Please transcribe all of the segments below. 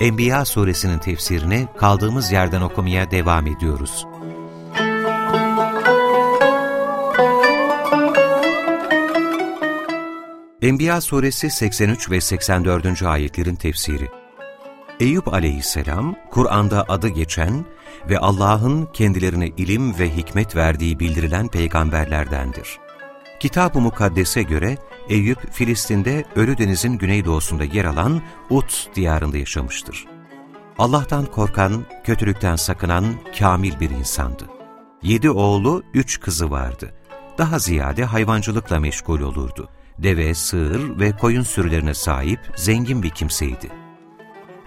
Enbiya suresinin tefsirini kaldığımız yerden okumaya devam ediyoruz. Enbiya suresi 83 ve 84. ayetlerin tefsiri Eyüp aleyhisselam, Kur'an'da adı geçen ve Allah'ın kendilerine ilim ve hikmet verdiği bildirilen peygamberlerdendir. Kitab-ı Mukaddes'e göre Eyüp, Filistin'de Ölüdeniz'in güneydoğusunda yer alan Ut diyarında yaşamıştır. Allah'tan korkan, kötülükten sakınan kamil bir insandı. Yedi oğlu, üç kızı vardı. Daha ziyade hayvancılıkla meşgul olurdu. Deve, sığır ve koyun sürülerine sahip zengin bir kimseydi.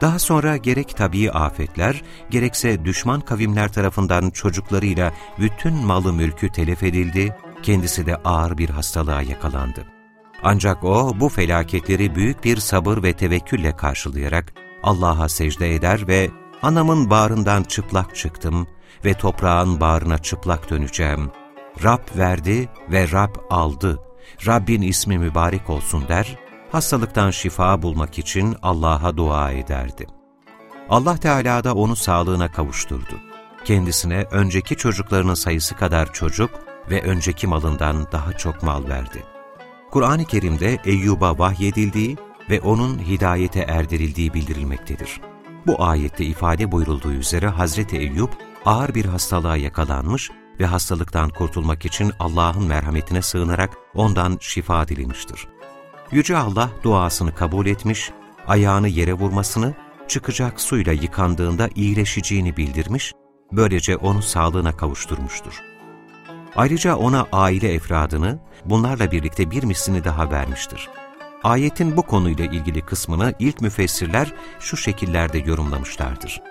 Daha sonra gerek tabii afetler, gerekse düşman kavimler tarafından çocuklarıyla bütün malı mülkü telef edildi, kendisi de ağır bir hastalığa yakalandı. Ancak o bu felaketleri büyük bir sabır ve tevekkülle karşılayarak Allah'a secde eder ve anamın bağrından çıplak çıktım ve toprağın bağrına çıplak döneceğim. Rab verdi ve Rab aldı. Rabbin ismi mübarek olsun der, hastalıktan şifa bulmak için Allah'a dua ederdi. Allah Teala da onu sağlığına kavuşturdu. Kendisine önceki çocuklarının sayısı kadar çocuk ve önceki malından daha çok mal verdi. Kur'an-ı Kerim'de Eyyub'a vahyedildiği ve onun hidayete erdirildiği bildirilmektedir. Bu ayette ifade buyurulduğu üzere Hazreti Eyyub ağır bir hastalığa yakalanmış ve hastalıktan kurtulmak için Allah'ın merhametine sığınarak ondan şifa dilemiştir. Yüce Allah duasını kabul etmiş, ayağını yere vurmasını, çıkacak suyla yıkandığında iyileşeceğini bildirmiş, böylece onu sağlığına kavuşturmuştur. Ayrıca ona aile efradını, bunlarla birlikte bir mislini daha vermiştir. Ayetin bu konuyla ilgili kısmını ilk müfessirler şu şekillerde yorumlamışlardır.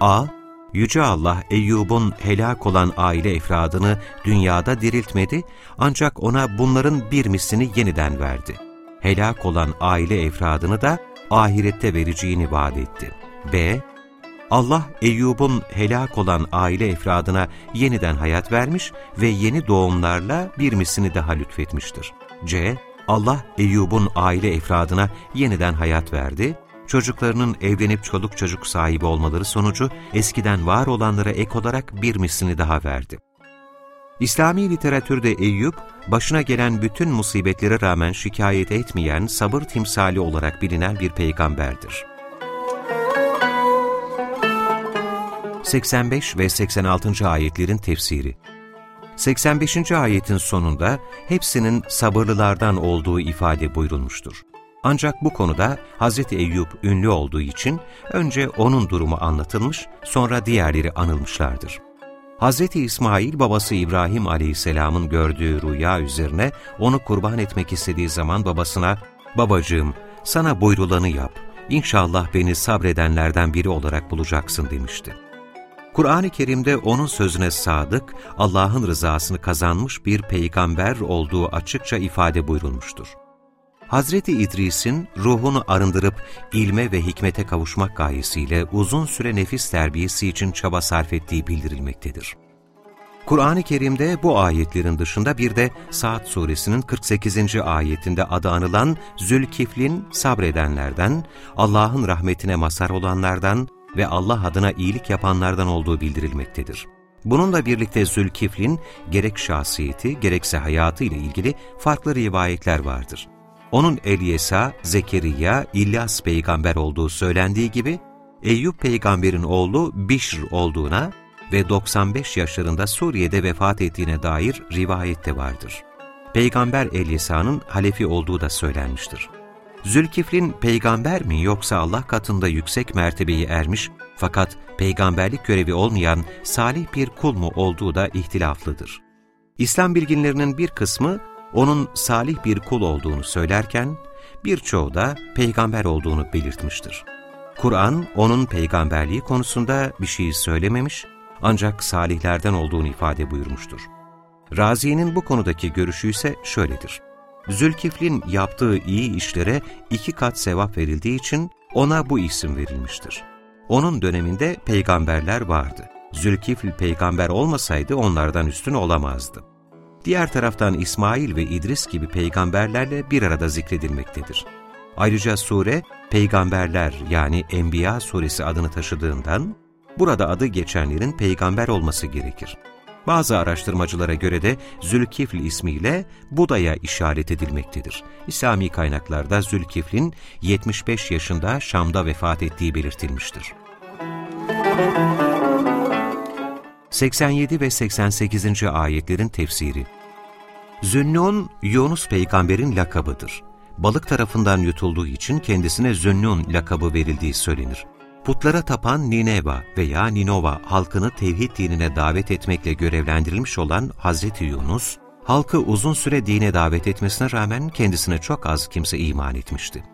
A. Yüce Allah Eyyub'un helak olan aile efradını dünyada diriltmedi ancak ona bunların bir mislini yeniden verdi. Helak olan aile efradını da ahirette vereceğini vaat etti. B. Allah Eyyub'un helak olan aile efradına yeniden hayat vermiş ve yeni doğumlarla bir mislini daha lütfetmiştir. C. Allah Eyyub'un aile efradına yeniden hayat verdi, çocuklarının evlenip çoluk çocuk sahibi olmaları sonucu eskiden var olanlara ek olarak bir mislini daha verdi. İslami literatürde Eyüp, başına gelen bütün musibetlere rağmen şikayet etmeyen sabır timsali olarak bilinen bir peygamberdir. 85 ve 86. ayetlerin tefsiri 85. ayetin sonunda hepsinin sabırlılardan olduğu ifade buyurulmuştur. Ancak bu konuda Hz. Eyüp ünlü olduğu için önce onun durumu anlatılmış, sonra diğerleri anılmışlardır. Hz. İsmail babası İbrahim aleyhisselamın gördüğü rüya üzerine onu kurban etmek istediği zaman babasına, ''Babacığım, sana buyrulanı yap, İnşallah beni sabredenlerden biri olarak bulacaksın.'' demişti. Kur'an-ı Kerim'de onun sözüne sadık, Allah'ın rızasını kazanmış bir peygamber olduğu açıkça ifade buyurulmuştur. Hazreti İdris'in ruhunu arındırıp ilme ve hikmete kavuşmak gayesiyle uzun süre nefis terbiyesi için çaba sarf ettiği bildirilmektedir. Kur'an-ı Kerim'de bu ayetlerin dışında bir de Saat suresinin 48. ayetinde adı anılan Zülkifl'in sabredenlerden, Allah'ın rahmetine mazhar olanlardan, ve Allah adına iyilik yapanlardan olduğu bildirilmektedir. Bununla birlikte Zülkifl'in gerek şahsiyeti gerekse hayatı ile ilgili farklı rivayetler vardır. Onun Elyesa, Zekeriya, İlyas peygamber olduğu söylendiği gibi, Eyüp peygamberin oğlu Bişr olduğuna ve 95 yaşlarında Suriye'de vefat ettiğine dair rivayette vardır. Peygamber Elyesa'nın halefi olduğu da söylenmiştir. Zülkiflin peygamber mi yoksa Allah katında yüksek mertebeyi ermiş fakat peygamberlik görevi olmayan salih bir kul mu olduğu da ihtilaflıdır. İslam bilginlerinin bir kısmı onun salih bir kul olduğunu söylerken birçoğu da peygamber olduğunu belirtmiştir. Kur'an onun peygamberliği konusunda bir şey söylememiş ancak salihlerden olduğunu ifade buyurmuştur. Razi'nin bu konudaki görüşü ise şöyledir. Zülkifl'in yaptığı iyi işlere iki kat sevap verildiği için ona bu isim verilmiştir. Onun döneminde peygamberler vardı. Zülkifl peygamber olmasaydı onlardan üstün olamazdı. Diğer taraftan İsmail ve İdris gibi peygamberlerle bir arada zikredilmektedir. Ayrıca sure, peygamberler yani Enbiya suresi adını taşıdığından, burada adı geçenlerin peygamber olması gerekir. Bazı araştırmacılara göre de Zülkifl ismiyle Buda'ya işaret edilmektedir. İslami kaynaklarda Zülkifl'in 75 yaşında Şam'da vefat ettiği belirtilmiştir. 87 ve 88. ayetlerin tefsiri Zünnun, Yunus peygamberin lakabıdır. Balık tarafından yutulduğu için kendisine Zünnun lakabı verildiği söylenir. Putlara tapan Nineva veya Ninova halkını tevhid dinine davet etmekle görevlendirilmiş olan Hazreti Yunus, halkı uzun süre dine davet etmesine rağmen kendisine çok az kimse iman etmişti.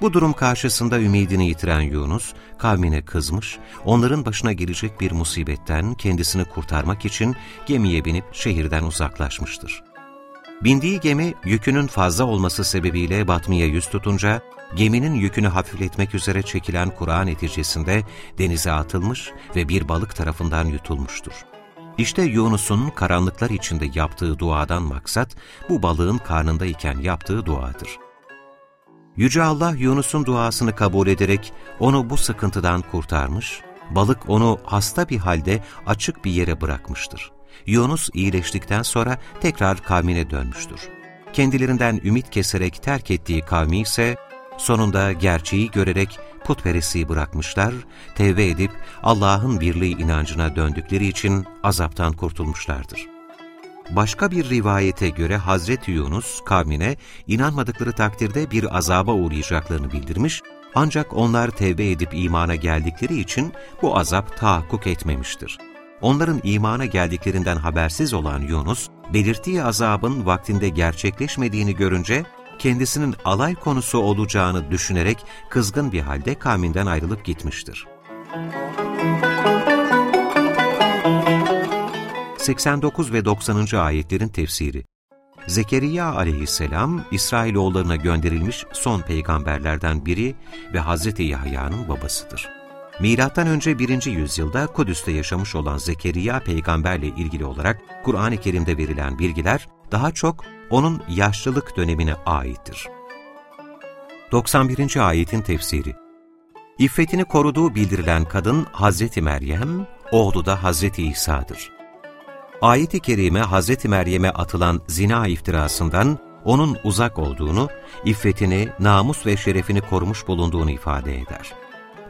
Bu durum karşısında ümidini yitiren Yunus, kavmine kızmış, onların başına gelecek bir musibetten kendisini kurtarmak için gemiye binip şehirden uzaklaşmıştır. Bindiği gemi yükünün fazla olması sebebiyle batmaya yüz tutunca, geminin yükünü hafifletmek üzere çekilen Kur'an neticesinde denize atılmış ve bir balık tarafından yutulmuştur. İşte Yunus'un karanlıklar içinde yaptığı duadan maksat, bu balığın karnındayken yaptığı duadır. Yüce Allah Yunus'un duasını kabul ederek onu bu sıkıntıdan kurtarmış, balık onu hasta bir halde açık bir yere bırakmıştır. Yunus iyileştikten sonra tekrar kavmine dönmüştür. Kendilerinden ümit keserek terk ettiği kavmi ise sonunda gerçeği görerek putperestliği bırakmışlar, tevbe edip Allah'ın birliği inancına döndükleri için azaptan kurtulmuşlardır. Başka bir rivayete göre Hazreti Yunus kavmine inanmadıkları takdirde bir azaba uğrayacaklarını bildirmiş, ancak onlar tevbe edip imana geldikleri için bu azap tahakkuk etmemiştir. Onların imana geldiklerinden habersiz olan Yunus, belirttiği azabın vaktinde gerçekleşmediğini görünce, kendisinin alay konusu olacağını düşünerek kızgın bir halde kavminden ayrılıp gitmiştir. 89 ve 90. ayetlerin tefsiri Zekeriya aleyhisselam, İsrailoğullarına gönderilmiş son peygamberlerden biri ve Hazreti Yahya'nın babasıdır. Milattan önce 1. yüzyılda Kudüs'te yaşamış olan Zekeriya peygamberle ilgili olarak Kur'an-ı Kerim'de verilen bilgiler daha çok onun yaşlılık dönemine aittir. 91. ayetin tefsiri İffetini koruduğu bildirilen kadın Hazreti Meryem, oğlu da Hazreti İsa'dır. Ayet-i Kerime Hazreti Meryem'e atılan zina iftirasından onun uzak olduğunu, iffetini, namus ve şerefini korumuş bulunduğunu ifade eder.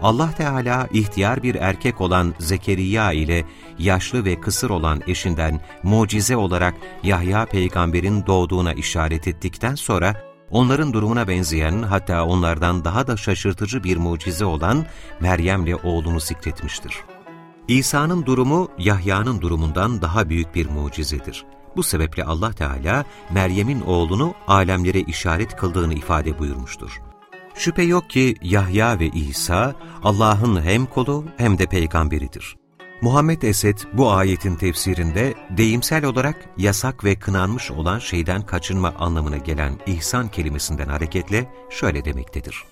Allah Teala ihtiyar bir erkek olan Zekeriya ile yaşlı ve kısır olan eşinden mucize olarak Yahya peygamberin doğduğuna işaret ettikten sonra onların durumuna benzeyen hatta onlardan daha da şaşırtıcı bir mucize olan Meryem'le oğlunu zikretmiştir. İsa'nın durumu Yahya'nın durumundan daha büyük bir mucizedir. Bu sebeple Allah Teala Meryem'in oğlunu alemlere işaret kıldığını ifade buyurmuştur. Şüphe yok ki Yahya ve İsa Allah'ın hem kolu hem de peygamberidir. Muhammed Esed bu ayetin tefsirinde deyimsel olarak yasak ve kınanmış olan şeyden kaçınma anlamına gelen ihsan kelimesinden hareketle şöyle demektedir.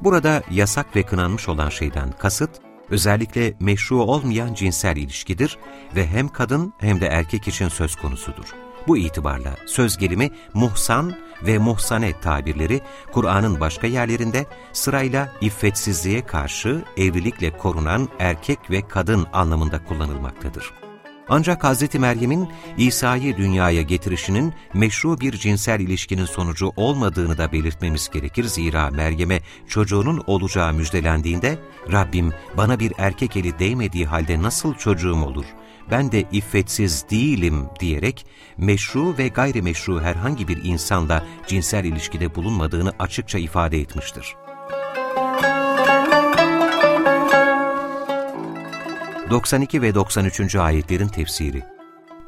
Burada yasak ve kınanmış olan şeyden kasıt, özellikle meşru olmayan cinsel ilişkidir ve hem kadın hem de erkek için söz konusudur. Bu itibarla söz gelimi muhsan ve muhsanet tabirleri Kur'an'ın başka yerlerinde sırayla iffetsizliğe karşı evlilikle korunan erkek ve kadın anlamında kullanılmaktadır. Ancak Hz. Meryem'in İsa'yı dünyaya getirişinin meşru bir cinsel ilişkinin sonucu olmadığını da belirtmemiz gerekir. Zira Meryem'e çocuğunun olacağı müjdelendiğinde Rabbim bana bir erkek eli değmediği halde nasıl çocuğum olur? Ben de iffetsiz değilim diyerek meşru ve gayrimeşru herhangi bir insanla cinsel ilişkide bulunmadığını açıkça ifade etmiştir. ...92 ve 93. ayetlerin tefsiri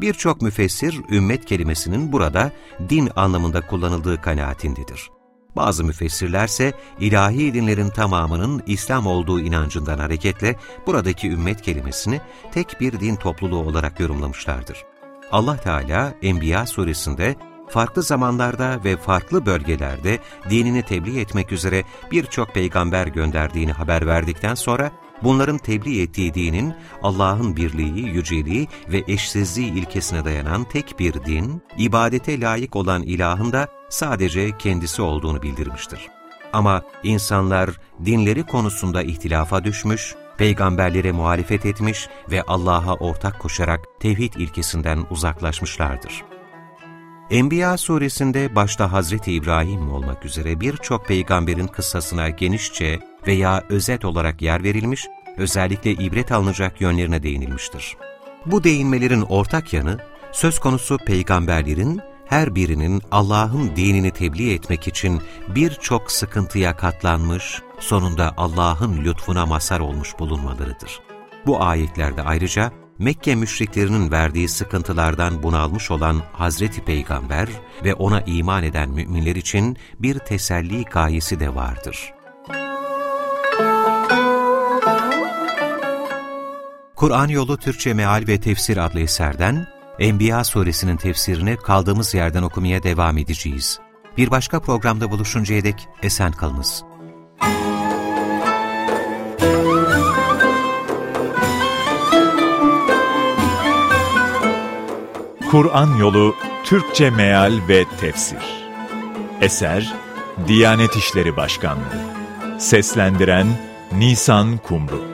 Birçok müfessir, ümmet kelimesinin burada din anlamında kullanıldığı kanaatindedir. Bazı müfessirlerse ilahi dinlerin tamamının İslam olduğu inancından hareketle buradaki ümmet kelimesini tek bir din topluluğu olarak yorumlamışlardır. Allah Teala Enbiya suresinde farklı zamanlarda ve farklı bölgelerde dinini tebliğ etmek üzere birçok peygamber gönderdiğini haber verdikten sonra bunların tebliğ ettiği dinin Allah'ın birliği, yüceliği ve eşsizliği ilkesine dayanan tek bir din, ibadete layık olan ilahın da sadece kendisi olduğunu bildirmiştir. Ama insanlar dinleri konusunda ihtilafa düşmüş, peygamberlere muhalefet etmiş ve Allah'a ortak koşarak tevhid ilkesinden uzaklaşmışlardır. Enbiya suresinde başta Hazreti İbrahim olmak üzere birçok peygamberin kıssasına genişçe veya özet olarak yer verilmiş, özellikle ibret alınacak yönlerine değinilmiştir. Bu değinmelerin ortak yanı, söz konusu peygamberlerin her birinin Allah'ın dinini tebliğ etmek için birçok sıkıntıya katlanmış, sonunda Allah'ın lütfuna mazhar olmuş bulunmalarıdır. Bu ayetlerde ayrıca Mekke müşriklerinin verdiği sıkıntılardan bunalmış olan Hazreti Peygamber ve ona iman eden müminler için bir teselli gayesi de vardır. Kur'an Yolu Türkçe Meal ve Tefsir adlı eserden Enbiya suresinin tefsirini kaldığımız yerden okumaya devam edeceğiz. Bir başka programda buluşuncaya dek esen kalınız. Kur'an Yolu Türkçe Meal ve Tefsir Eser Diyanet İşleri Başkanlığı Seslendiren Nisan Kumru